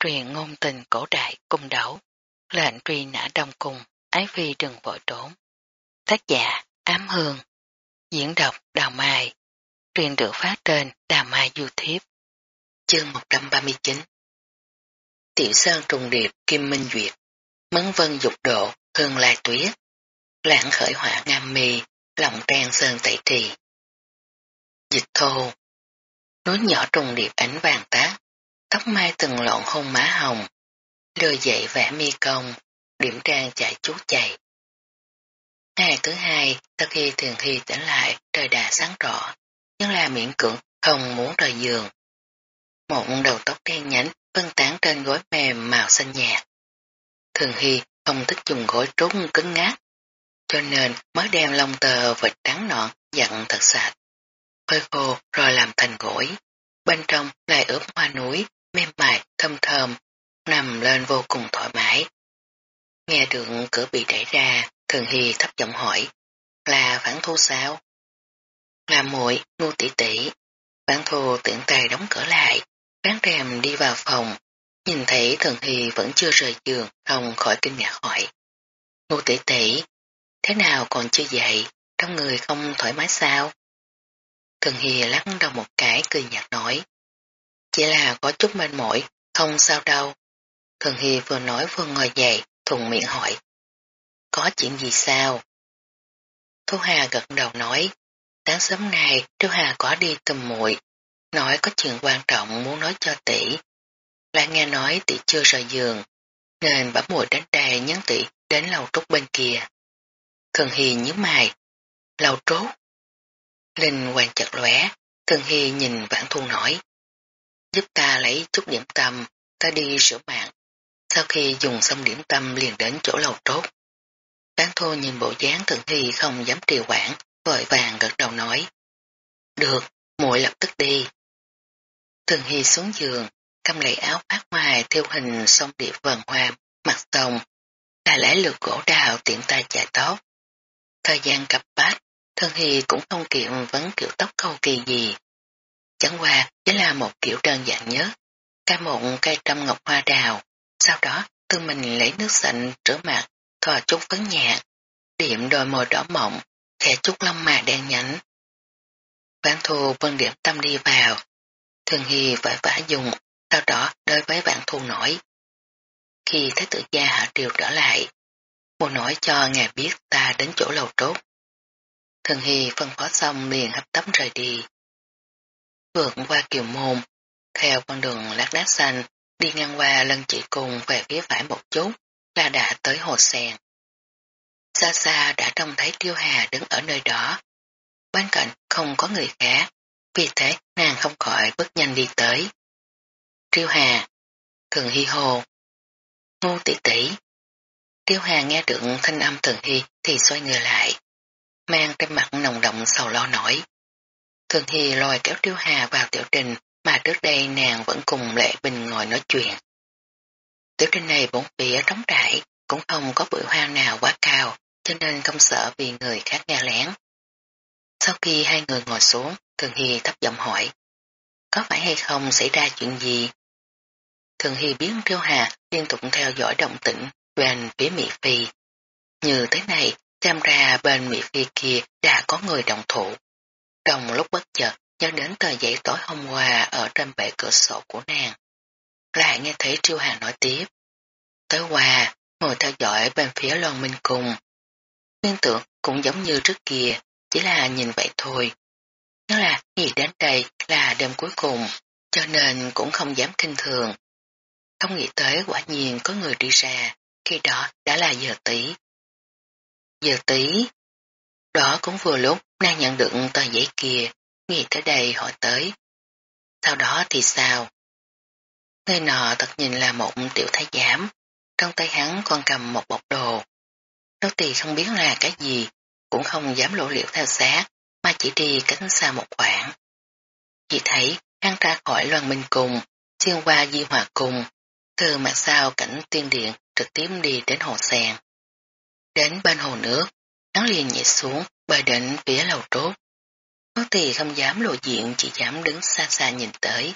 truyền ngôn tình cổ đại cung đấu, lệnh truy nã đông cung, ái phi đừng vội trốn. Tác giả Ám Hương, diễn đọc Đào Mai, truyền được phát trên Đào Mai YouTube. Chương 139 Tiểu Sơn trùng điệp Kim Minh Duyệt, Mấn Vân dục độ Hương Lai Tuyết, Lãng khởi hỏa Ngam mì Lòng trang Sơn tẩy trì. Dịch thô. Núi nhỏ trùng điệp ánh vàng tác, tóc mai từng lộn hôn má hồng, lừa dậy vẽ mi công, điểm trang chạy chú chạy. Ngày thứ hai, sau khi thường hy tỉnh lại, trời đã sáng rõ, nhưng là miễn cưỡng không muốn rời giường. Một đầu tóc đen nhánh phân tán trên gối mềm màu xanh nhạt. Thường hy không thích dùng gối trúng cứng ngát, cho nên mới đem lông tờ vịt trắng nọn dặn thật sạch. Phơi khô rồi làm thành gối, bên trong lại ướp hoa núi, mềm mại, thơm thơm, nằm lên vô cùng thoải mái. Nghe được cửa bị đẩy ra, Thường Hy thấp giọng hỏi, là phản thu sao? Là muội ngu tỷ tỷ. Phản thu tiện tay đóng cửa lại, bán rèm đi vào phòng, nhìn thấy Thường Hy vẫn chưa rời giường, không khỏi kinh ngạc hỏi. Ngu tỷ tỷ, thế nào còn chưa dậy, trong người không thoải mái sao? Thường Hy lắc đầu một cái cười nhạt nói. Chỉ là có chút mệt mỏi, không sao đâu. Thường Hy vừa nói vừa ngồi dậy, thùng miệng hỏi. Có chuyện gì sao? Thu Hà gật đầu nói, sáng sớm nay Thu Hà có đi tìm muội, nói có chuyện quan trọng muốn nói cho tỷ. Lại nghe nói tỷ chưa rời giường, nên bấm muội đến đây nhắn tỷ đến lầu trúc bên kia. Thường Hy nhíu mày, lầu trúc. Linh hoàng chật lóe, Thường Hy nhìn vãn thu nói giúp ta lấy chút điểm tâm, ta đi sửa mạng. Sau khi dùng xong điểm tâm liền đến chỗ lầu trốt. Bán thô nhìn bộ dáng thượng hy không dám trì quản, vội vàng gật đầu nói. Được, muội lập tức đi. Thường hy xuống giường, cầm lấy áo phát ngoài theo hình sông địa vần hoa, mặt sông, là lẽ lượt gỗ đào tiện tay chạy tốt. Thời gian cặp bát, Thường Hy cũng không kiệm vấn kiểu tóc câu kỳ gì. Chẳng qua chỉ là một kiểu đơn giản nhất, Ca mụn cây trăm ngọc hoa đào, sau đó tư mình lấy nước sạch rửa mặt, thoa chút phấn nhạt, điểm đôi môi đỏ mộng, khẽ chút lông mà đen nhánh. Vãn thu vân điểm tâm đi vào, thường hy vội vã dùng, sau đó đối với vãn thu nổi. Khi thấy tự gia hạ triều trở lại, mù nổi cho ngài biết ta đến chỗ lầu trốt. Thường hy phân phó xong liền hấp tấm rời đi vượt qua kiều môn, theo con đường lát đá xanh, đi ngang qua lân chỉ cùng về phía phải một chút, là đã tới hồ sen. Xa xa đã trông thấy Tiêu Hà đứng ở nơi đó. Bên cạnh không có người khác, vì thế nàng không khỏi bước nhanh đi tới. Tiêu Hà, Thường Hy hồ, ngu tỷ tỷ. Tiêu Hà nghe được thanh âm Thường Hy thì xoay người lại, mang trên mặt nồng động sầu lo nổi. Thường thì lòi kéo Tiêu Hà vào tiểu trình mà trước đây nàng vẫn cùng Lệ Bình ngồi nói chuyện. Tiểu trình này bốn phía trống trải, cũng không có bụi hoa nào quá cao, cho nên không sợ vì người khác nghe lén. Sau khi hai người ngồi xuống, Thường Hy thấp giọng hỏi, có phải hay không xảy ra chuyện gì? Thường Hy biến Tiêu Hà liên tục theo dõi động tĩnh bên phía Mỹ Phi. Như thế này, xem ra bên Mỹ Phi kia đã có người đồng thủ. Trong lúc bất chợt, nhớ đến tờ giấy tối hôm qua ở trên bệ cửa sổ của nàng. Lại nghe thấy Triêu Hàng nói tiếp. Tới qua, ngồi theo dõi bên phía Loan Minh Cùng. Nguyên tượng cũng giống như trước kia, chỉ là nhìn vậy thôi. Nó là nghĩ đến đây là đêm cuối cùng, cho nên cũng không dám kinh thường. Không nghĩ tới quả nhiên có người đi ra, khi đó đã là giờ tí. Giờ tí, đó cũng vừa lúc nàng nhận được tờ giấy kia, nghĩ tới đây hỏi tới. Sau đó thì sao? Người nọ thật nhìn là một tiểu thái giám, trong tay hắn còn cầm một bọc đồ. Nô tỳ không biết là cái gì, cũng không dám lộ liễu theo sát, mà chỉ đi cánh xa một khoảng. Chỉ thấy hắn ra khỏi loan minh cùng, xuyên qua di hòa cùng, từ mặt sau cảnh tiên điện trực tiếp đi đến hồ sen. Đến bên hồ nước, hắn liền nhảy xuống, bơi đến phía lầu trốt. Có thì không dám lộ diện chỉ dám đứng xa xa nhìn tới.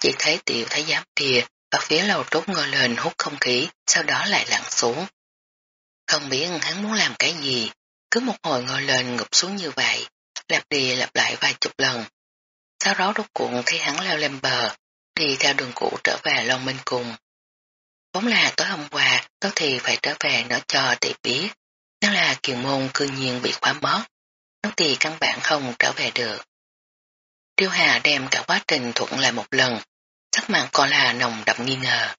Chỉ thấy tiểu thái giám kia ở phía lầu trốt ngồi lên hút không khí, sau đó lại lặn xuống. Không biết hắn muốn làm cái gì, cứ một hồi ngồi lên ngụp xuống như vậy, lặp đi lặp lại vài chục lần. Sau đó rốt cuộn thấy hắn leo lên bờ, đi theo đường cũ trở về Long Minh Cùng. Vốn là tối hôm qua, tôi thì phải trở về nói cho tỷ biết, nếu là kiều môn cư nhiên bị khóa mất, nó thì căn bản không trở về được. Tiêu Hà đem cả quá trình thuận lại một lần, sắc mặt còn là nồng đậm nghi ngờ.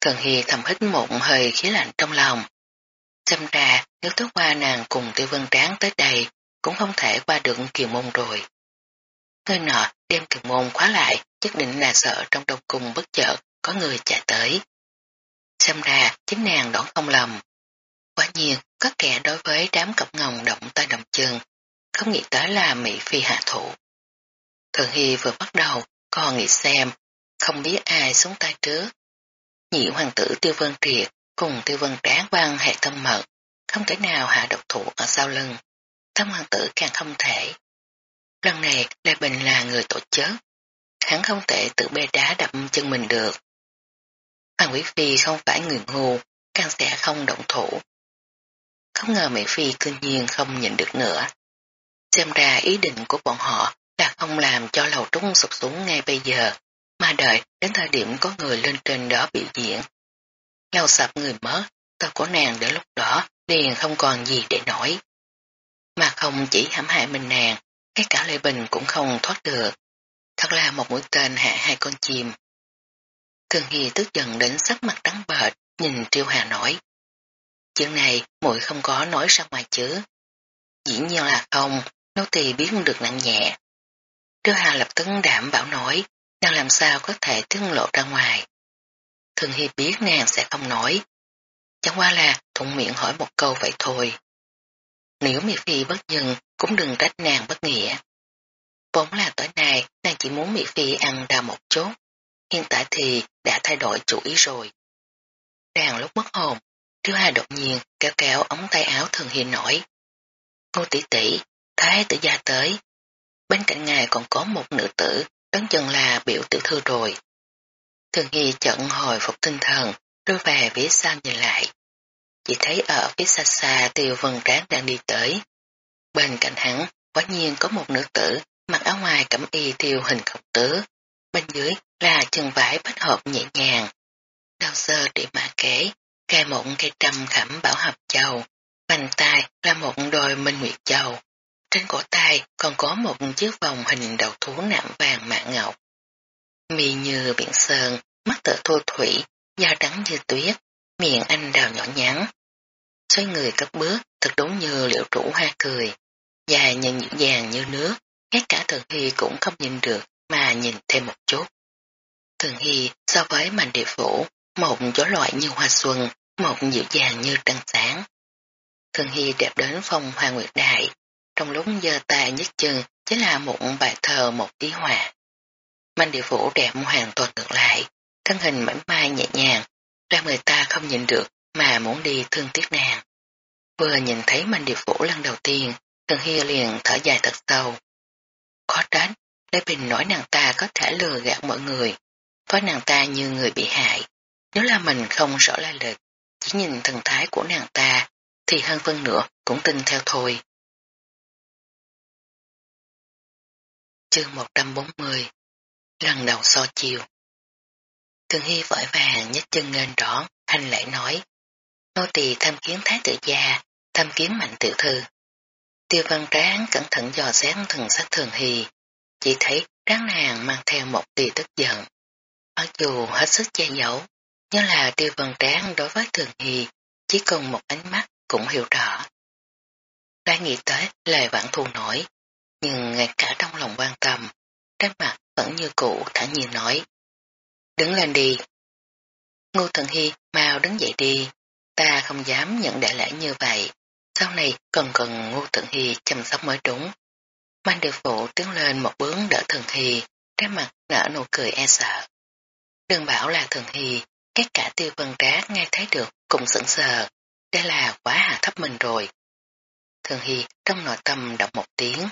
Thường Hy thầm hít một hơi khí lạnh trong lòng. Xem ra nếu tốt qua nàng cùng tiêu vân tráng tới đây cũng không thể qua được kiều môn rồi. Người nọ đem kiều môn khóa lại nhất định là sợ trong đông cung bất chợt có người chạy tới. Xem ra chính nàng đoán không lầm. Quả nhiên có kẻ đối với đám cặp ngồng động tay động chân không nghĩ tới là Mỹ Phi hạ thủ. Thường Hy vừa bắt đầu còn nghĩ xem không biết ai xuống tay trước. Nhị hoàng tử Tiêu Vân Triệt cùng Tiêu Vân Tráng quan hệ tâm mật, không thể nào hạ độc thủ ở sau lưng. Tam hoàng tử càng không thể. Lần này Lê Bình là người tổ chức. Hắn không thể tự bê đá đập chân mình được. Hoàng Quý Phi không phải người ngu, càng sẽ không động thủ. Không ngờ Mỹ Phi cư nhiên không nhận được nữa. Xem ra ý định của bọn họ là không làm cho lầu trúng sụp xuống ngay bây giờ, mà đợi đến thời điểm có người lên trên đó biểu diễn. Lầu sập người mất, tao của nàng đến lúc đó liền không còn gì để nói. Mà không chỉ hãm hại mình nàng, ngay cả Lê Bình cũng không thoát được. Thật là một mũi tên hạ hai con chim. Thường Hy tức giận đến sắc mặt trắng bệch, nhìn Triêu Hà nói. Chuyện này muội không có nói ra ngoài chứ. Dĩ nhiên là không, nô tỳ biết được nặng nhẹ. Triêu Hà lập tức đảm bảo nói, nàng làm sao có thể tiết lộ ra ngoài. Thường hi biết nàng sẽ không nói. Chẳng qua là thuận miệng hỏi một câu vậy thôi. Nếu Mỹ Phi bất nhân cũng đừng trách nàng bất nghĩa. Vốn là tối nay nàng chỉ muốn Mỹ Phi ăn đào một chút. Hiện tại thì đã thay đổi chủ ý rồi. nàng lúc mất hồn, Tiêu Hà đột nhiên kéo kéo ống tay áo Thường hiền nổi. Ngô tỷ tỷ, thái tử gia tới. Bên cạnh ngài còn có một nữ tử, đoán chừng là biểu tiểu thư rồi. Thường Hy chận hồi phục tinh thần, đưa về phía sau nhìn lại. Chỉ thấy ở phía xa xa tiêu vân tráng đang đi tới. Bên cạnh hắn, quả nhiên có một nữ tử, mặc áo ngoài cẩm y tiêu hình khổng tứ. Bên dưới là chân vải bách hợp nhẹ nhàng. Đào sơ trị mã kế, cây mộng cây trầm khẩm bảo hợp châu. Bàn tay là một đôi minh nguyệt châu. Trên cổ tay còn có một chiếc vòng hình đầu thú nạm vàng mạ ngọc. Mì như biển sơn, mắt tựa thô thủy, da trắng như tuyết, miệng anh đào nhỏ nhắn. Xoay người cất bước, thật đúng như liệu trụ hoa cười, dài nhưng dịu dàng như nước, ngay cả Thường Hy cũng không nhìn được mà nhìn thêm một chút. Thường Hy so với mảnh địa phủ, một gió loại như hoa xuân, một dịu dàng như trăng sáng. Thường Hy đẹp đến phong hoa nguyệt đại, trong lúc giơ tay nhất chân chính là một bài thơ một tí hòa. Manh địa phủ đẹp hoàn toàn ngược lại, thân hình mảnh mai nhẹ nhàng, ra người ta không nhìn được mà muốn đi thương tiếc nàng. Vừa nhìn thấy manh địa phủ lần đầu tiên, Thường Hy liền thở dài thật sâu. Khó trách, Lê Bình nói nàng ta có thể lừa gạt mọi người, có nàng ta như người bị hại. Nếu là mình không rõ lai lịch, chỉ nhìn thần thái của nàng ta, thì hơn phân nữa cũng tin theo thôi. Chương 140 Lần đầu so chiều Thường Hy vội vàng nhấc chân lên rõ hành lễ nói. Nô tỳ tham kiến thái tử gia, tham kiến mạnh tiểu thư. Tiêu văn tráng cẩn thận dò xét thần sắc thường Hy, chỉ thấy ráng nàng mang theo một tia tức giận. Mặc dù hết sức che giấu, nhưng là tiêu vần tán đối với thường hì, chỉ cần một ánh mắt cũng hiểu rõ. Đã nghĩ tới lời vãn thù nổi, nhưng ngay cả trong lòng quan tâm, trên mặt vẫn như cũ thả nhiên nói. Đứng lên đi. Ngô Thần Hy mau đứng dậy đi, ta không dám nhận đại lễ như vậy, sau này cần cần Ngô Thần Hy chăm sóc mới đúng. Mang được phụ tiến lên một bước đỡ Thần Hy, trên mặt nở nụ cười e sợ. Đừng bảo là Thần Hy, các cả tiêu vân trác nghe thấy được cũng sững sờ, đây là quá hạ thấp mình rồi. Thường Hy trong nội tâm đọc một tiếng.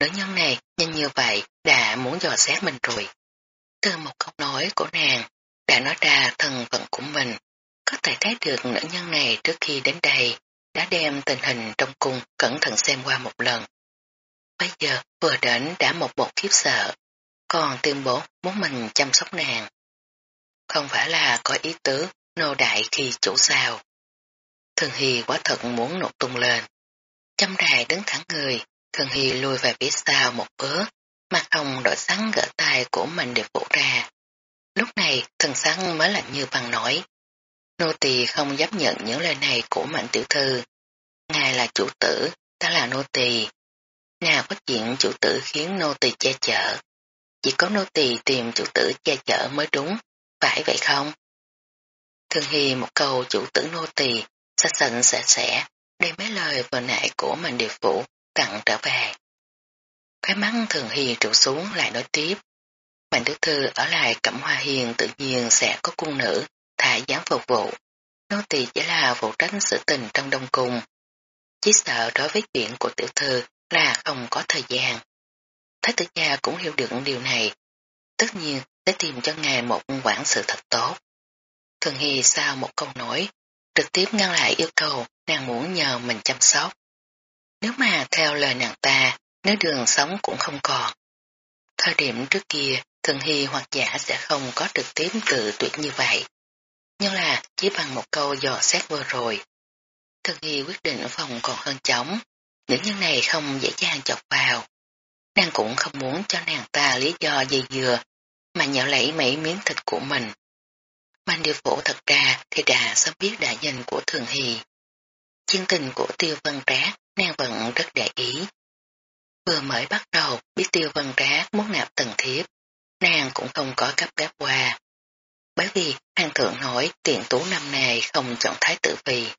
Nữ nhân này nhanh như vậy đã muốn dò xét mình rồi. Từ một câu nói của nàng, đã nói ra thân phận của mình, có thể thấy được nữ nhân này trước khi đến đây đã đem tình hình trong cung cẩn thận xem qua một lần. Bây giờ vừa đến đã một bộ khiếp sợ, còn tuyên bố muốn mình chăm sóc nàng. Không phải là có ý tứ nô đại khi chủ sao. Thường Hy quá thật muốn nộp tung lên. Chăm đài đứng thẳng người, Thường Hy lùi về phía sau một bước, mặt hồng đổi sáng gỡ tay của mình để phủ ra. Lúc này thần sáng mới lạnh như bằng nổi. Nô tỳ không dám nhận những lời này của mạnh tiểu thư. Ngài là chủ tử, ta là nô tỳ. Nào có chuyện chủ tử khiến nô tỳ che chở. Chỉ có nô tỳ tìm chủ tử che chở mới đúng, phải vậy không? Thường Hy một câu chủ tử nô tỳ, sạch sạch sẽ sẽ, đem mấy lời vừa nãy của mình điều phủ tặng trở về. Khói mắt Thường Hy trụ xuống lại nói tiếp. Mạnh tiểu thư ở lại cẩm hoa hiền tự nhiên sẽ có cung nữ, thả dám phục vụ. Nô tỳ chỉ là phụ trách sự tình trong đông cung. Chỉ sợ đối với chuyện của tiểu thư là không có thời gian. Thái tử gia cũng hiểu được điều này. Tất nhiên sẽ tìm cho ngài một quản sự thật tốt. Thường Hy sau một câu nói, trực tiếp ngăn lại yêu cầu nàng muốn nhờ mình chăm sóc. Nếu mà theo lời nàng ta, nếu đường sống cũng không còn. Thời điểm trước kia, Thường Hy hoặc giả sẽ không có trực tiếp tự tuyệt như vậy. Nhưng là chỉ bằng một câu dò xét vừa rồi. Thường Hy quyết định phòng còn hơn chóng, nữ nhân này không dễ dàng chọc vào. Nàng cũng không muốn cho nàng ta lý do dây dừa, mà nhạo lấy mấy miếng thịt của mình. Mạnh điều phổ thật ra thì đã sớm biết đại danh của Thường hì. Chương tình của Tiêu Văn Trác nàng vẫn rất để ý. Vừa mới bắt đầu biết Tiêu Văn Trác muốn nạp tầng thiếp, nàng cũng không có cấp gáp qua. Bởi vì hàng thượng nói tiền tú năm này không chọn thái tử vì.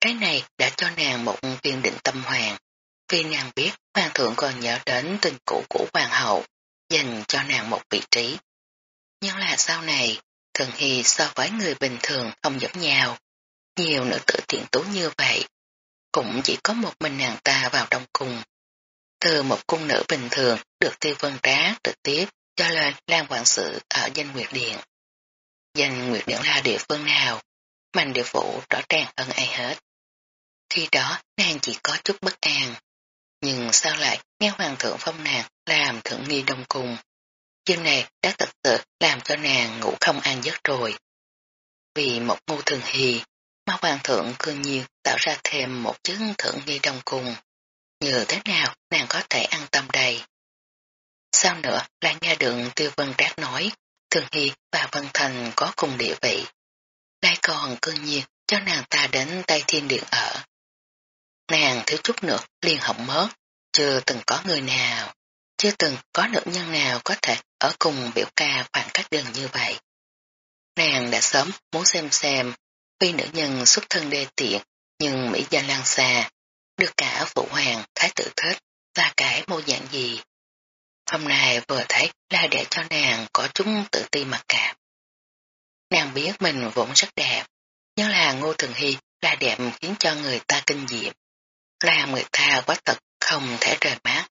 Cái này đã cho nàng một viên định tâm hoàng, vì nàng biết hoàng thượng còn nhớ đến tình cũ của hoàng hậu, dành cho nàng một vị trí. Nhưng là sau này, Thường Hy so với người bình thường không giống nhau. Nhiều nữ tử tiện tú như vậy, cũng chỉ có một mình nàng ta vào trong cung. Từ một cung nữ bình thường được tiêu vân trá trực tiếp cho lên Lan Quản sự ở danh Nguyệt Điện. Danh Nguyệt Điện là địa phương nào? Mạnh địa phủ rõ ràng hơn ai hết. Khi đó nàng chỉ có chút bất an. Nhưng sao lại nghe hoàng thượng phong nàng làm thượng nghi đông cung. Chuyện này đã thật sự làm cho nàng ngủ không an giấc rồi. Vì một ngu thường hì, mà hoàng thượng cư nhiên tạo ra thêm một chứng thượng nghi đông cung. Như thế nào nàng có thể an tâm đây? Sao nữa là nghe được tiêu vân trác nói, thường hy và vân thành có cùng địa vị. Lại còn cư nhiên cho nàng ta đến Tây Thiên Điện ở. Nàng thiếu chút nữa liền hỏng mất, chưa từng có người nào, chưa từng có nữ nhân nào có thể ở cùng biểu ca khoảng cách gần như vậy. Nàng đã sớm muốn xem xem, phi nữ nhân xuất thân đê tiện, nhưng Mỹ gia lan xa, được cả phụ hoàng, thái tử thích, là cái mô dạng gì. Hôm nay vừa thấy là để cho nàng có chúng tự ti mặc cảm. Nàng biết mình vốn rất đẹp, nhưng là Ngô Thường Hy là đẹp khiến cho người ta kinh diệm, làm người ta quá thật không thể rời mắt.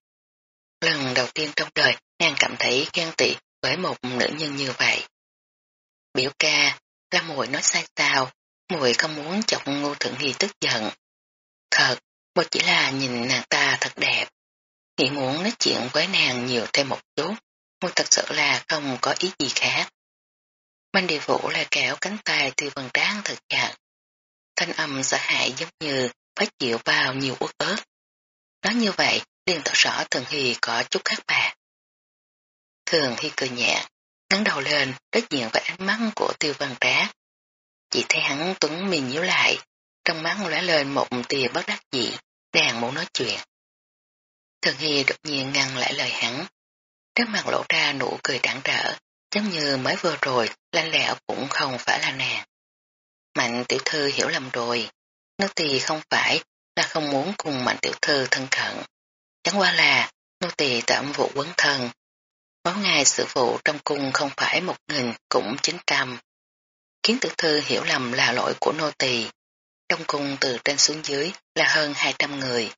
Lần đầu tiên trong đời nàng cảm thấy ghen tị với một nữ nhân như vậy. Biểu ca, là muội nói sai sao, muội không muốn chọc Ngô Thượng Hy tức giận. Thật, một chỉ là nhìn nàng ta thật đẹp. Nghĩ muốn nói chuyện với nàng nhiều thêm một chút, muội thật sự là không có ý gì khác. Minh địa vũ là kéo cánh tay từ vần tráng thật chặt. Thanh âm sợ hãi giống như phải chịu vào nhiều uất ớt. Nói như vậy, liền tỏ rõ Thường Hy có chút khác bạc. Thường Hy cười nhẹ, ngắn đầu lên đối diện với ánh mắt của tiêu văn trá. Chỉ thấy hắn tuấn mình nhíu lại, trong mắt lóe lên một tia bất đắc dĩ, đang muốn nói chuyện. Thường Hy đột nhiên ngăn lại lời hắn. Trước mặt lộ ra nụ cười đẳng trở, giống như mới vừa rồi, lanh lẹo cũng không phải là nàng. Mạnh tiểu thư hiểu lầm rồi, nô tỳ không phải là không muốn cùng mạnh tiểu thư thân cận. Chẳng qua là nô tỳ tạm vụ quấn thân. Mỗi ngày sự vụ trong cung không phải một nghìn cũng chín trăm. Kiến tiểu thư hiểu lầm là lỗi của nô tỳ. Trong cung từ trên xuống dưới là hơn 200 người.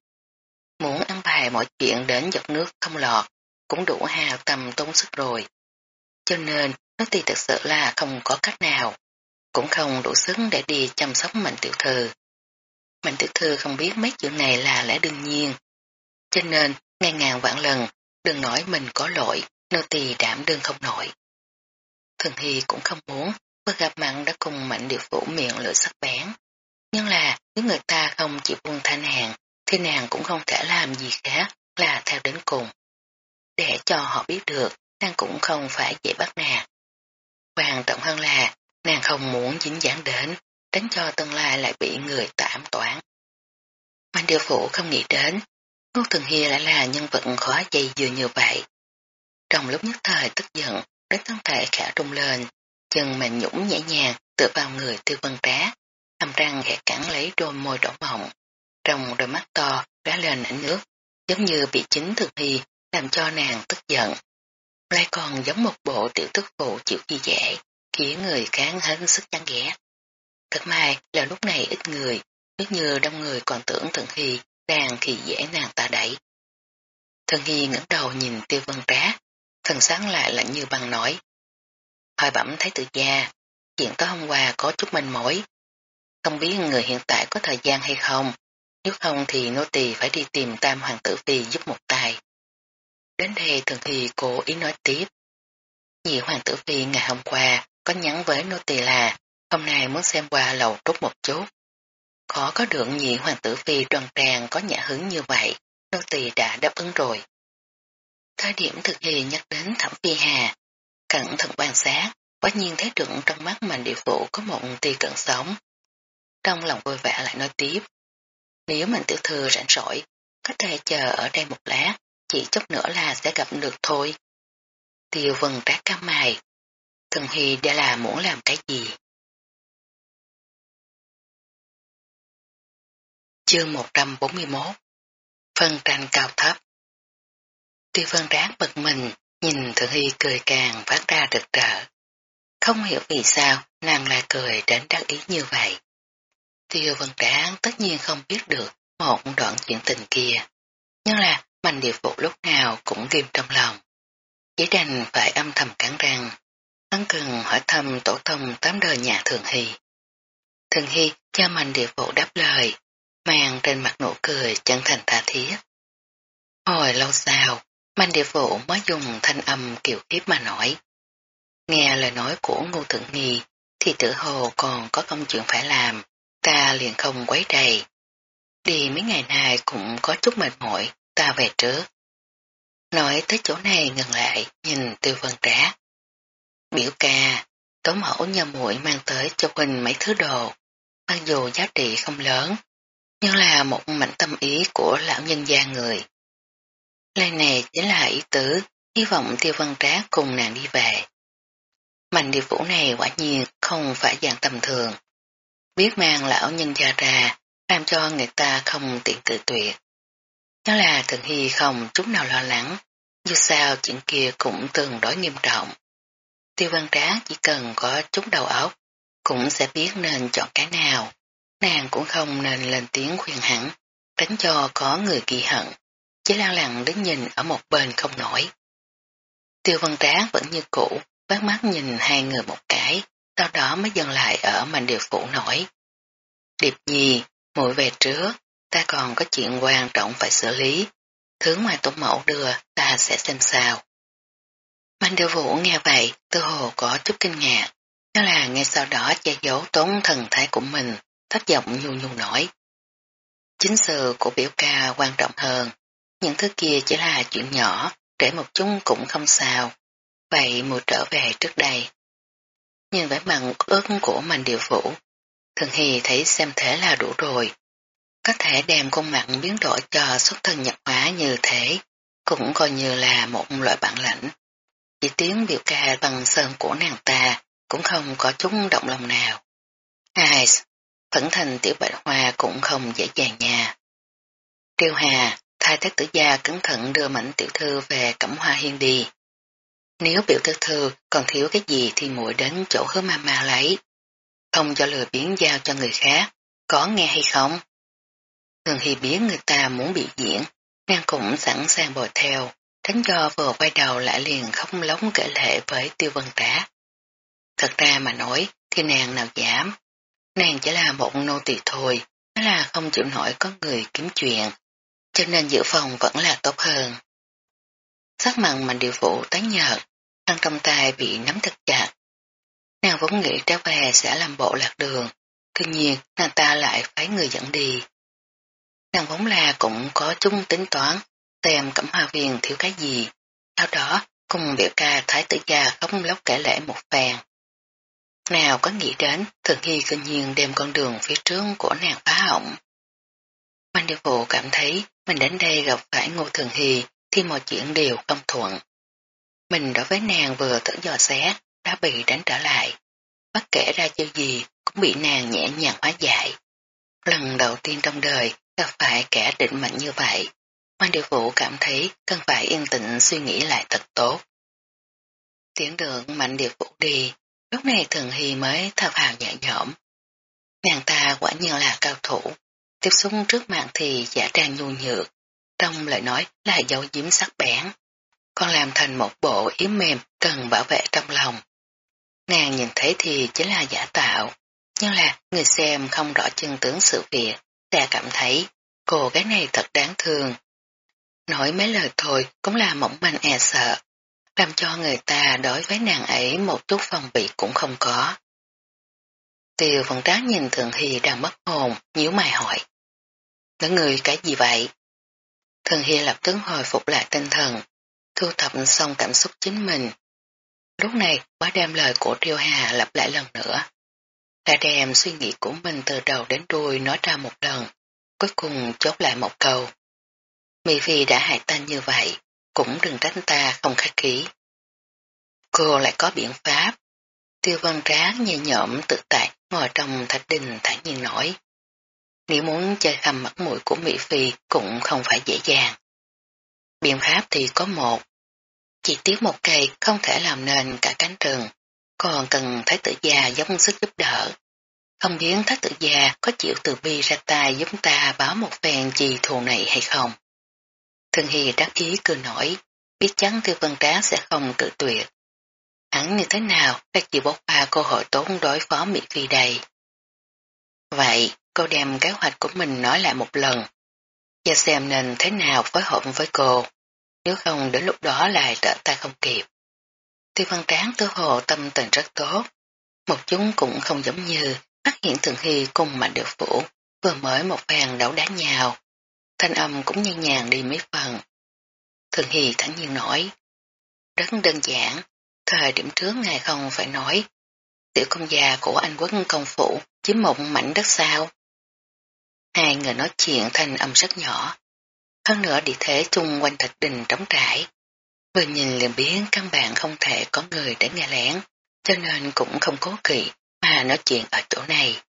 Muốn ăn bài mọi chuyện đến giọt nước không lọt, cũng đủ hào tâm tốn sức rồi. Cho nên nô tỳ thật sự là không có cách nào, cũng không đủ sức để đi chăm sóc mạnh tiểu thư. Mạnh tiểu thư không biết mấy chuyện này là lẽ đương nhiên, cho nên ngàn ngàn vạn lần đừng nói mình có lỗi, nô tỳ đảm đương không nổi. Thường Hy cũng không muốn, vừa gặp mặn đã cùng mạnh điều phủ miệng lửa sắc bén. Nhưng là nếu người ta không chịu buông tha nàng, thì nàng cũng không thể làm gì khác là theo đến cùng. Để cho họ biết được, nàng cũng không phải dễ bắt nàng. Quan trọng hơn là, nàng không muốn dính dáng đến, tránh cho tương lai lại bị người ta ám toán. Mạnh điều phủ không nghĩ đến, Ngô Thường Hy lại là nhân vật khó dây dừa như vậy. Trong lúc nhất thời tức giận, đến thân thể khả trung lên, chân mềm nhũng nhẹ nhàng tựa vào người tiêu vân trá, hàm răng khẽ cắn lấy đôi môi đỏ mọng. Trong đôi mắt to đã lên ảnh nước, giống như bị chính Thường Hy làm cho nàng tức giận. Lại còn giống một bộ tiểu tức phụ chịu khi dễ, khiến người kháng hết sức chán ghét. Thật may là lúc này ít người, nếu như đông người còn tưởng thần Hy đang thì dễ nàng ta đẩy. Thần Hy ngẩng đầu nhìn tiêu vân trá, thần sáng lại lạnh như băng nói. Hỏi bẩm thấy tự gia, chuyện tối hôm qua có chút manh mối. Không biết người hiện tại có thời gian hay không, nếu không thì nô tỳ phải đi tìm tam hoàng tử phi giúp một tay. Đến đây Thần Hy cố ý nói tiếp. Nhị hoàng tử phi ngày hôm qua có nhắn với nô tỳ là hôm nay muốn xem qua lầu trúc một chút. Khó có được nhị hoàng tử phi đoàn tràng có nhã hứng như vậy, nô tỳ đã đáp ứng rồi. Thời điểm thực hì nhắc đến thẩm phi hà, cẩn thận quan sát, quả nhiên thấy được trong mắt mạnh địa phụ có một tia cận sống. Trong lòng vui vẻ lại nói tiếp, nếu mình tiểu thư rảnh rỗi, có thể chờ ở đây một lát, chỉ chút nữa là sẽ gặp được thôi. Tiêu vân trác cá mày, thần hy đã là muốn làm cái gì? Chương 141 Phân tranh cao thấp Tiêu vân ráng bật mình, nhìn Thượng Hy cười càng phát ra rực rỡ. Không hiểu vì sao nàng lại cười đến đắc ý như vậy. Tiêu vân ráng tất nhiên không biết được một đoạn chuyện tình kia. Nhưng là mạnh điệp vụ lúc nào cũng ghim trong lòng. Chỉ đành phải âm thầm cắn răng. Hắn cần hỏi thăm tổ tông tám đời nhà Thường Hy. Thường Hy cho mạnh điệp vụ đáp lời, mang trên mặt nụ cười chân thành tha thiết. Hồi lâu sau, Mạnh địa vụ mới dùng thanh âm kiều kiếp mà nói. Nghe lời nói của Ngô Thượng Nghi thì tự hồ còn có công chuyện phải làm, ta liền không quấy đầy. Đi mấy ngày nay cũng có chút mệt mỏi, ta về trước. Nói tới chỗ này ngừng lại, nhìn tư vân trá. Biểu ca, tố mẫu nhờ muội mang tới cho huynh mấy thứ đồ, mặc dù giá trị không lớn, nhưng là một mảnh tâm ý của lão nhân gia người. Lời này chính là ý tứ, hy vọng tiêu văn Trác cùng nàng đi về. Mạnh điều vũ này quả nhiên không phải dạng tầm thường. Biết mang lão nhân gia ra, làm cho người ta không tiện tự tuyệt. Nó là thường hy không chút nào lo lắng, dù sao chuyện kia cũng tương đối nghiêm trọng. Tiêu văn Trác chỉ cần có chút đầu óc, cũng sẽ biết nên chọn cái nào nàng cũng không nên lên tiếng khuyên hẳn, tránh cho có người kỳ hận, chỉ lang lặng đứng nhìn ở một bên không nổi. Tiêu văn tráng vẫn như cũ, bắt mắt nhìn hai người một cái, sau đó mới dừng lại ở màn điều phủ nổi. Điệp nhi, muội về trước, ta còn có chuyện quan trọng phải xử lý, thứ mà tổ mẫu đưa ta sẽ xem sao. Mạnh điều vũ nghe vậy, tư hồ có chút kinh ngạc, đó là ngay sau đó che giấu tốn thần thái của mình, thấp giọng nhu nhu nổi. Chính sự của biểu ca quan trọng hơn, những thứ kia chỉ là chuyện nhỏ, để một chút cũng không sao. Vậy mùa trở về trước đây. Nhìn vẻ mặt ước của mình điều vũ, thường hì thấy xem thế là đủ rồi. Có thể đem con mặn biến đổi cho xuất thân nhập hóa như thế, cũng coi như là một loại bản lãnh. Chỉ tiếng biểu ca bằng sơn của nàng ta cũng không có chúng động lòng nào. Ai, phẫn thành tiểu bạch hoa cũng không dễ dàng nha. Triều Hà, thay thất tử gia cẩn thận đưa mảnh tiểu thư về cẩm hoa hiên đi. Nếu biểu thư thư còn thiếu cái gì thì muội đến chỗ hứa ma ma lấy. Không cho lừa biến giao cho người khác, có nghe hay không? Thường thì biến người ta muốn bị diễn, nàng cũng sẵn sàng bồi theo, tránh do vừa quay đầu lại liền không lóng kể lệ với tiêu vân tá. Thật ra mà nói thì nàng nào dám. Nàng chỉ là một nô tỳ thôi, nó là không chịu nổi có người kiếm chuyện, cho nên giữ phòng vẫn là tốt hơn. Sắc mặt mạnh điều phụ tái nhợt, thân trong tay bị nắm thật chặt. Nàng vốn nghĩ trở về sẽ làm bộ lạc đường, tuy nhiên nàng ta lại phái người dẫn đi. Nàng vốn là cũng có chung tính toán xem cẩm hoa viên thiếu cái gì, sau đó cùng biểu ca thái tử gia khóc lóc kể lễ một phen. Nào có nghĩ đến thường hy cơ nhiên đem con đường phía trước của nàng phá hỏng. Mạnh điều vụ cảm thấy mình đến đây gặp phải ngô thường hy thì mọi chuyện đều không thuận. Mình đối với nàng vừa thử dò xét đã bị đánh trở lại. Bất kể ra chiêu gì cũng bị nàng nhẹ nhàng hóa giải. Lần đầu tiên trong đời gặp phải kẻ định mệnh như vậy. Mạnh điều vụ cảm thấy cần phải yên tĩnh suy nghĩ lại thật tốt. Tiến đường mạnh điệp vũ đi, lúc này thường hy mới thở vào nhẹ nhõm. Nàng ta quả nhiên là cao thủ, tiếp xúc trước mạng thì giả trang nhu nhược, trong lời nói là dấu diếm sắc bén, còn làm thành một bộ yếm mềm cần bảo vệ trong lòng. Nàng nhìn thấy thì chính là giả tạo, nhưng là người xem không rõ chân tướng sự việc, sẽ cảm thấy cô gái này thật đáng thương. Nói mấy lời thôi cũng là mỏng manh e sợ, làm cho người ta đối với nàng ấy một chút phòng bị cũng không có. Tiêu phần Trác nhìn Thường Hy đang mất hồn, nhíu mày hỏi. Nói người cái gì vậy? Thường Hy lập tức hồi phục lại tinh thần, thu thập xong cảm xúc chính mình. Lúc này, quá đem lời của Triêu Hà lặp lại lần nữa. Đã đem suy nghĩ của mình từ đầu đến đuôi nói ra một lần, cuối cùng chốt lại một câu. Mỹ Phi đã hại ta như vậy, cũng đừng tránh ta không khách khí. Cô lại có biện pháp. Tiêu văn tráng nhẹ nhõm tự tại ngồi trong thạch đình thản nhiên nói. Nếu muốn chơi khăm mặt mũi của Mỹ Phi cũng không phải dễ dàng. Biện pháp thì có một. Chỉ tiếc một cây không thể làm nên cả cánh rừng, còn cần thái tử già giống sức giúp đỡ. Không biết thái tử già có chịu từ bi ra tay giúp ta báo một phen gì thù này hay không. Thường Hy đắc ý cười nổi, biết chắn tiêu vân trá sẽ không cự tuyệt. Hắn như thế nào đã chịu bốc qua cơ hội tốn đối phó Mỹ Phi đây. Vậy, cô đem kế hoạch của mình nói lại một lần, và xem nên thế nào phối hợp với cô, nếu không đến lúc đó lại trở tay không kịp. Tiêu văn tráng tư hồ tâm tình rất tốt, một chúng cũng không giống như phát hiện Thường Hy cùng Mạnh được Phủ vừa mới một phen đấu đá nhào, thanh âm cũng nhẹ nhàng đi mấy phần. Thường Hy thẳng nhiên nói, rất đơn giản, thời điểm trước ngài không phải nói, tiểu công gia của anh quốc công phủ chiếm một mảnh đất sao. Hai người nói chuyện thanh âm rất nhỏ, hơn nữa địa thế chung quanh thạch đình trống trải. Vừa nhìn liền biến căn bản không thể có người để nghe lén, cho nên cũng không cố kỵ mà nói chuyện ở chỗ này.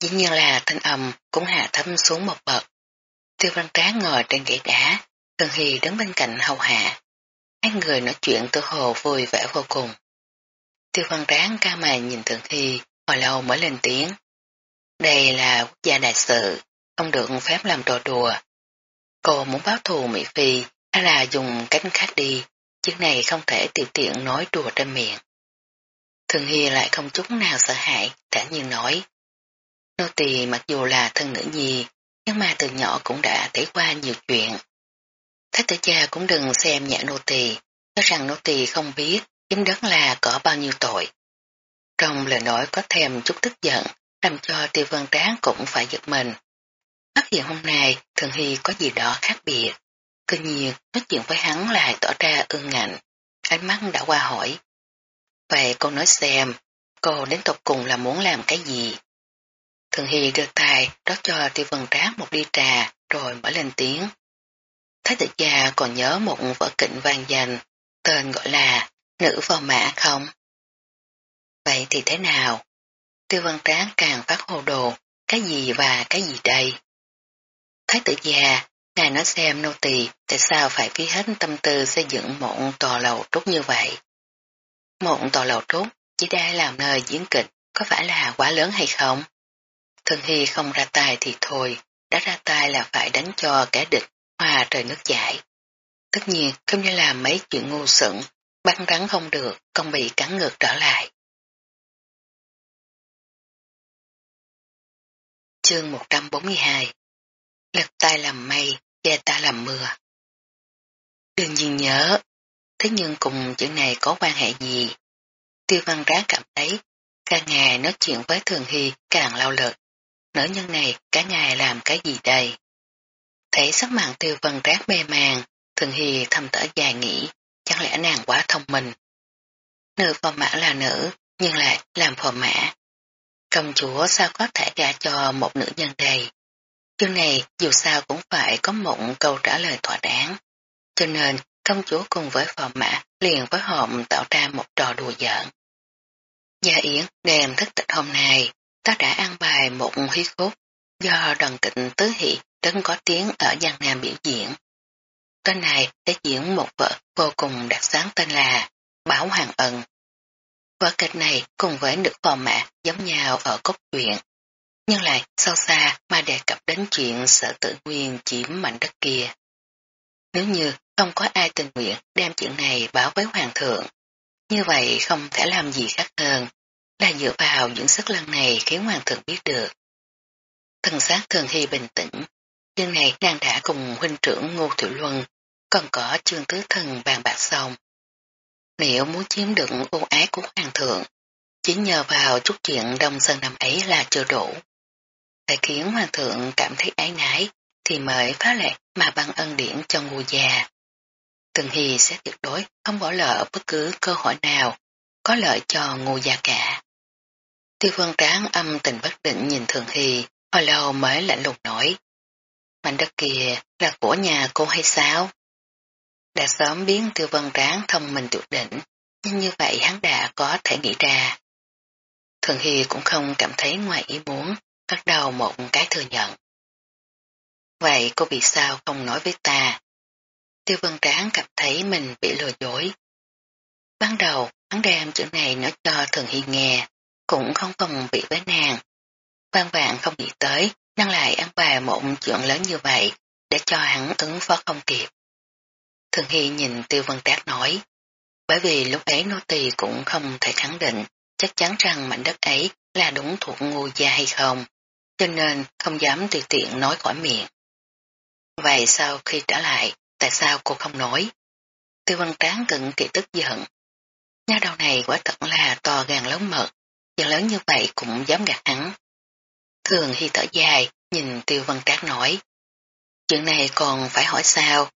Dĩ nhiên là thanh âm cũng hạ thấm xuống một bậc. Tiêu văn tráng ngồi trên ghế đá, Tần Hy đứng bên cạnh hầu hạ. Hai người nói chuyện tự hồ vui vẻ vô cùng. Tiêu văn tráng ca mày nhìn Thường Hy, hồi lâu mới lên tiếng. Đây là quốc gia đại sự, không được phép làm trò đùa. Cô muốn báo thù Mỹ Phi hay là dùng cách khác đi, chuyện này không thể tiểu tiện nói đùa trên miệng. Thường Hy lại không chút nào sợ hãi, thản nhiên nói. Nô tỳ mặc dù là thân nữ nhi, nhưng mà từ nhỏ cũng đã thấy qua nhiều chuyện. Thái tử cha cũng đừng xem nhẹ nô tỳ, cho rằng nô tỳ không biết chiếm đất là có bao nhiêu tội. Trong lời nói có thêm chút tức giận, làm cho tiêu vân tráng cũng phải giật mình. Phát hiện hôm nay thường hy có gì đó khác biệt. Cứ nhiên nói chuyện với hắn lại tỏ ra ương ngạnh, ánh mắt đã qua hỏi. Vậy cô nói xem, cô đến tục cùng là muốn làm cái gì? Thường Hy đưa tay rót cho tiêu vân trác một ly trà rồi mở lên tiếng. Thái tử gia còn nhớ một vở kịch vang danh, tên gọi là Nữ vào mã không? Vậy thì thế nào? Tiêu văn tráng càng phát hồ đồ, cái gì và cái gì đây? Thái tử gia, ngài nói xem nô tỳ tại sao phải phí hết tâm tư xây dựng một tòa lầu trúc như vậy? Một tòa lầu trúc chỉ đang làm nơi diễn kịch có phải là quá lớn hay không? Thường Hy không ra tay thì thôi, đã ra tay là phải đánh cho kẻ địch, hoa trời nước giải. Tất nhiên không như làm mấy chuyện ngu xuẩn, bắn rắn không được, còn bị cắn ngược trở lại. Chương 142 Lật tay làm mây, da ta làm mưa. Đương nhiên nhớ, thế nhưng cùng chuyện này có quan hệ gì? Tiêu văn rác cảm thấy, càng ngày nói chuyện với Thường Hy càng lao lực, Nữ nhân này cả ngày làm cái gì đây? Thấy sắc mạng tiêu vân rác mê màng, Thường hì thầm thở dài nghĩ, chẳng lẽ nàng quá thông minh. Nữ phò mã là nữ, nhưng lại làm phò mã. Công chúa sao có thể gả cho một nữ nhân đây? Chương này dù sao cũng phải có một câu trả lời thỏa đáng. Cho nên công chúa cùng với phò mã liền với họ tạo ra một trò đùa giỡn. Gia Yến đem thức tịch hôm nay, ta đã an bài một hí khúc do đoàn kịch tứ hỷ rất có tiếng ở Giang Nam biểu diễn. Tên này đã diễn một vợ vô cùng đặc sáng tên là Bảo Hoàng Ân. Vở kịch này cùng với nữ phò mã giống nhau ở cốt truyện, nhưng lại sâu xa mà đề cập đến chuyện sở tự nguyên chiếm mảnh đất kia. Nếu như không có ai tình nguyện đem chuyện này báo với Hoàng thượng, như vậy không thể làm gì khác hơn là dựa vào những sức lăng này khiến Hoàng thượng biết được. Thần sát thường hy bình tĩnh, nhưng này nàng đã cùng huynh trưởng Ngô Thủy Luân, còn có trương tứ thần bàn bạc xong. Nếu muốn chiếm được ưu ái của Hoàng thượng, chỉ nhờ vào chút chuyện đông sơn năm ấy là chưa đủ. Phải khiến Hoàng thượng cảm thấy ái nái, thì mới phá lệ mà ban ân điển cho ngu già. Từng Hy sẽ tuyệt đối không bỏ lỡ bất cứ cơ hội nào có lợi cho ngu già cả. Tiêu vân tráng âm tình bất định nhìn Thường Hy, hồi lâu mới lạnh lùng nổi. Mảnh đất kia là của nhà cô hay sao? Đã sớm biến tiêu vân tráng thông minh tuyệt đỉnh, nhưng như vậy hắn đã có thể nghĩ ra. Thường Hy cũng không cảm thấy ngoài ý muốn, bắt đầu một cái thừa nhận. Vậy cô vì sao không nói với ta? Tiêu vân tráng cảm thấy mình bị lừa dối. Ban đầu, hắn đem chữ này nói cho Thường Hy nghe, cũng không cùng bị với nàng. Văn vạn không nghĩ tới, năng lại ăn bài một chuyện lớn như vậy, để cho hắn ứng phó không kịp. Thường Hy nhìn Tiêu Vân Trác nói, bởi vì lúc ấy nô tỳ cũng không thể khẳng định chắc chắn rằng mảnh đất ấy là đúng thuộc ngô gia hay không, cho nên không dám tùy tiện nói khỏi miệng. Vậy sau khi trở lại, tại sao cô không nói? Tiêu văn tráng cực kỳ tức giận. Nha đầu này quả thật là to gan lớn mật, chuyện lớn như vậy cũng dám gạt hắn. Thường hy thở dài, nhìn tiêu văn Trác nói. Chuyện này còn phải hỏi sao?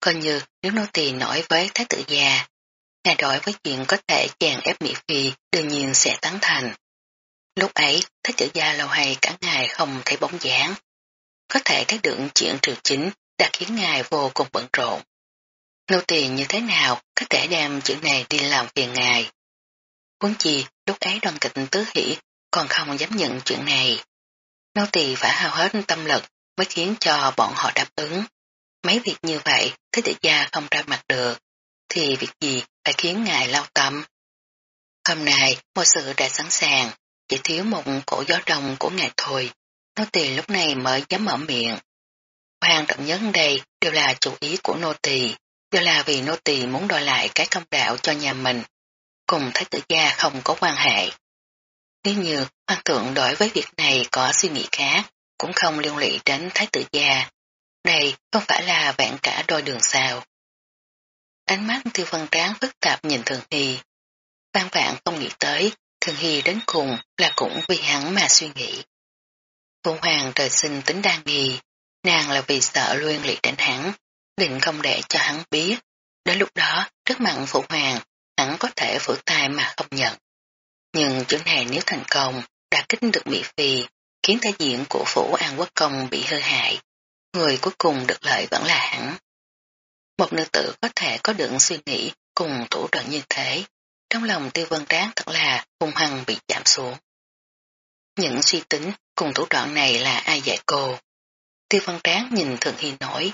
Coi như nếu nô tỳ nói với thái tử già, ngài đối với chuyện có thể chàng ép Mỹ Phi đương nhiên sẽ tán thành. Lúc ấy, thái tử gia lâu hay cả ngày không thấy bóng dáng. Có thể thấy được chuyện triều chính đã khiến ngài vô cùng bận rộn. Nô tỳ như thế nào có thể đem chuyện này đi làm phiền ngài. Huống chi, lúc ấy đoàn kịch tứ hỷ còn không dám nhận chuyện này. Nô tỳ phải hao hết tâm lực mới khiến cho bọn họ đáp ứng. Mấy việc như vậy, thế tử gia không ra mặt được, thì việc gì phải khiến ngài lao tâm. Hôm nay, mọi sự đã sẵn sàng, chỉ thiếu một cổ gió đông của ngài thôi. Nô tỳ lúc này mới dám mở miệng. Quan trọng nhất đây đều là chủ ý của nô tỳ, đều là vì nô tỳ muốn đòi lại cái công đạo cho nhà mình, cùng thái tử gia không có quan hệ. Nếu như hoàng thượng đối với việc này có suy nghĩ khác, cũng không liên lụy đến thái tử gia. Đây không phải là vẹn cả đôi đường sao. Ánh mắt tiêu văn tráng phức tạp nhìn Thường Hy. Văn vạn không nghĩ tới, Thường Hy đến cùng là cũng vì hắn mà suy nghĩ. Phụ hoàng trời sinh tính đa nghi, nàng là vì sợ luyên lị đến hắn, định không để cho hắn biết. Đến lúc đó, trước mặt phụ hoàng, hắn có thể phủ tay mà không nhận. Nhưng chuyện này nếu thành công, đã kích được Mỹ Phi, khiến thể diện của phủ An Quốc Công bị hư hại. Người cuối cùng được lợi vẫn là hắn. Một nữ tử có thể có được suy nghĩ cùng thủ đoạn như thế, trong lòng tiêu vân tráng thật là hung hăng bị giảm xuống. Những suy tính cùng thủ đoạn này là ai dạy cô? Tiêu văn tráng nhìn Thường hi nổi.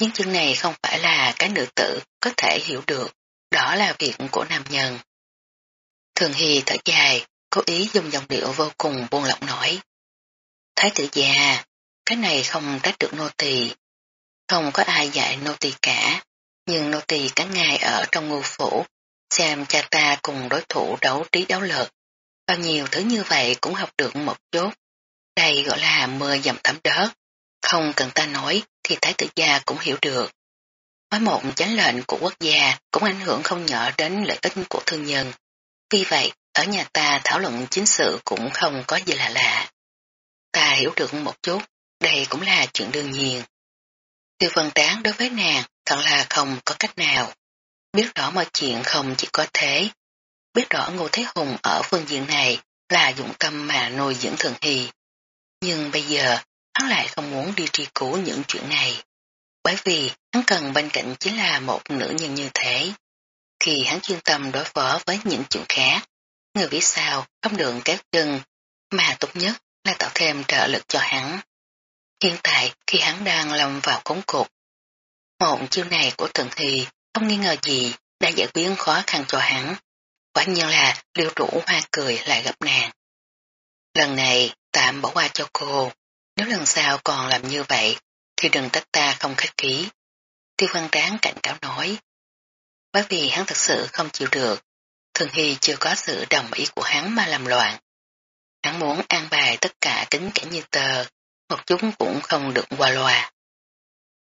Những chuyện này không phải là cái nữ tử có thể hiểu được, đó là việc của nam nhân. Thường Hy thở dài, cố ý dùng dòng điệu vô cùng buông lỏng nổi. Thái tử già, cái này không trách được nô tỳ, không có ai dạy nô tỳ cả, nhưng nô tỳ cả ngày ở trong ngô phủ, xem cha ta cùng đối thủ đấu trí đấu lực. Bao nhiêu thứ như vậy cũng học được một chút. Đây gọi là mưa dầm thấm đất. Không cần ta nói thì thái tử gia cũng hiểu được. Nói một chánh lệnh của quốc gia cũng ảnh hưởng không nhỏ đến lợi ích của thương nhân. Vì vậy, ở nhà ta thảo luận chính sự cũng không có gì là lạ. Ta hiểu được một chút, đây cũng là chuyện đương nhiên. Tiêu vân tán đối với nàng thật là không có cách nào. Biết rõ mọi chuyện không chỉ có thế. Biết rõ Ngô Thế Hùng ở phương diện này là dụng tâm mà nuôi dưỡng thường hy. Nhưng bây giờ, hắn lại không muốn đi tri cứu những chuyện này. Bởi vì hắn cần bên cạnh chính là một nữ nhân như thế. Thì hắn chuyên tâm đối phó với những chuyện khác. Người biết sao không được kéo chân, mà tốt nhất là tạo thêm trợ lực cho hắn. Hiện tại khi hắn đang lâm vào cống cục, một chiêu này của thần Hy không nghi ngờ gì đã giải quyết khó khăn cho hắn. Quả nhiên là liêu rũ hoa cười lại gặp nàng. Lần này tạm bỏ qua cho cô, nếu lần sau còn làm như vậy thì đừng trách ta không khách ký. Tiêu văn tráng cảnh cáo nói. Bởi vì hắn thật sự không chịu được, Thường Hy chưa có sự đồng ý của hắn mà làm loạn. Hắn muốn an bài tất cả kính kẽ như tờ, một chúng cũng không được qua loa.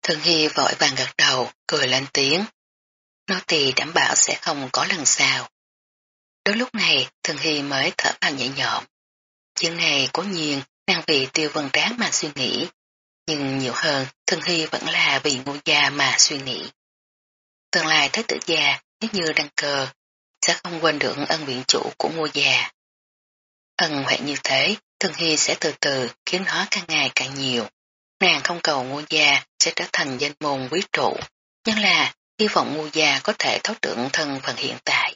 Thường Hy vội vàng gật đầu, cười lên tiếng. Nô tỳ đảm bảo sẽ không có lần sau. Đến lúc này, Thường Hy mới thở vào nhẹ nhõm. Chuyện này cố nhiên đang vì tiêu vân tráng mà suy nghĩ, nhưng nhiều hơn Thường Hy vẫn là vì ngô gia mà suy nghĩ. Tương lai thế tử gia nếu như đăng cơ, sẽ không quên được ân viện chủ của ngô gia. Ân huệ như thế, Thường Hy sẽ từ từ khiến nó càng ngày càng nhiều. Nàng không cầu ngô gia sẽ trở thành danh môn quý trụ, nhưng là hy vọng ngô gia có thể thấu trưởng thân phận hiện tại.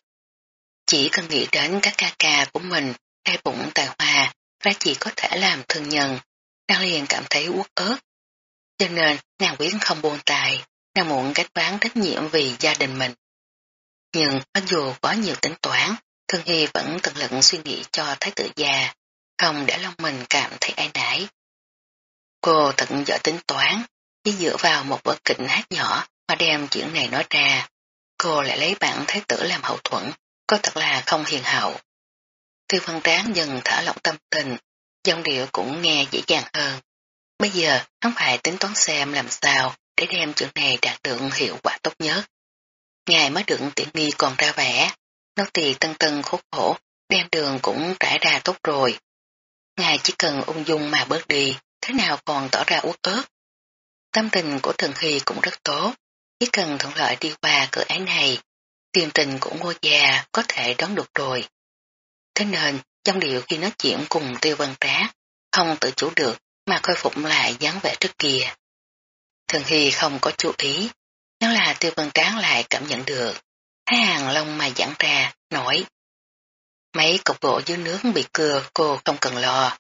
Chỉ cần nghĩ đến các ca ca của mình hay bụng tài hoa ra chỉ có thể làm thương nhân, nàng liền cảm thấy uất ớt. Cho nên nàng quyết không buông tài, nàng muốn cách bán trách nhiệm vì gia đình mình. Nhưng mặc dù có nhiều tính toán, Thương Hy vẫn tận lực suy nghĩ cho thái tử già, không để lòng mình cảm thấy ai nãi. Cô tận dở tính toán, chỉ dựa vào một vở kịch hát nhỏ mà đem chuyện này nói ra. Cô lại lấy bản thái tử làm hậu thuẫn, có thật là không hiền hậu. Tiêu văn tráng dần thả lỏng tâm tình, giọng điệu cũng nghe dễ dàng hơn. Bây giờ hắn phải tính toán xem làm sao để đem chuyện này đạt được hiệu quả tốt nhất. Ngài mới được tiện nghi còn ra vẻ, nó thì tân tân khúc khổ, đem đường cũng trải ra tốt rồi. Ngài chỉ cần ung dung mà bớt đi, thế nào còn tỏ ra uất ớt. Tâm tình của Thần Hy cũng rất tốt, chỉ cần thuận lợi đi qua cửa ái này, tiền tình của ngôi già có thể đón được rồi. Thế nên, trong điệu khi nói chuyện cùng tiêu văn trá, không tự chủ được mà khôi phục lại dáng vẻ trước kia. Thường Hy không có chú ý, nhưng là tiêu văn tráng lại cảm nhận được. Hai hàng lông mà giãn ra, nổi. Mấy cục gỗ dưới nước bị cưa cô không cần lo.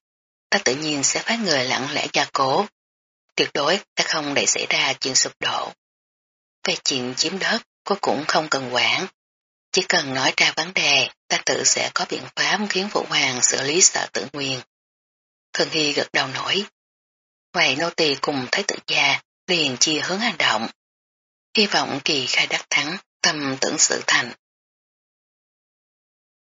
Ta tự nhiên sẽ phát người lặng lẽ gia cố. Tuyệt đối ta không để xảy ra chuyện sụp đổ. Về chuyện chiếm đất, cô cũng không cần quản. Chỉ cần nói ra vấn đề, ta tự sẽ có biện pháp khiến phụ hoàng xử lý sợ tự nguyên. Thường Hy gật đầu nổi. Vậy nô tỳ cùng thái tử gia liền chia hướng hành động. Hy vọng kỳ khai đắc thắng, tâm tưởng sự thành.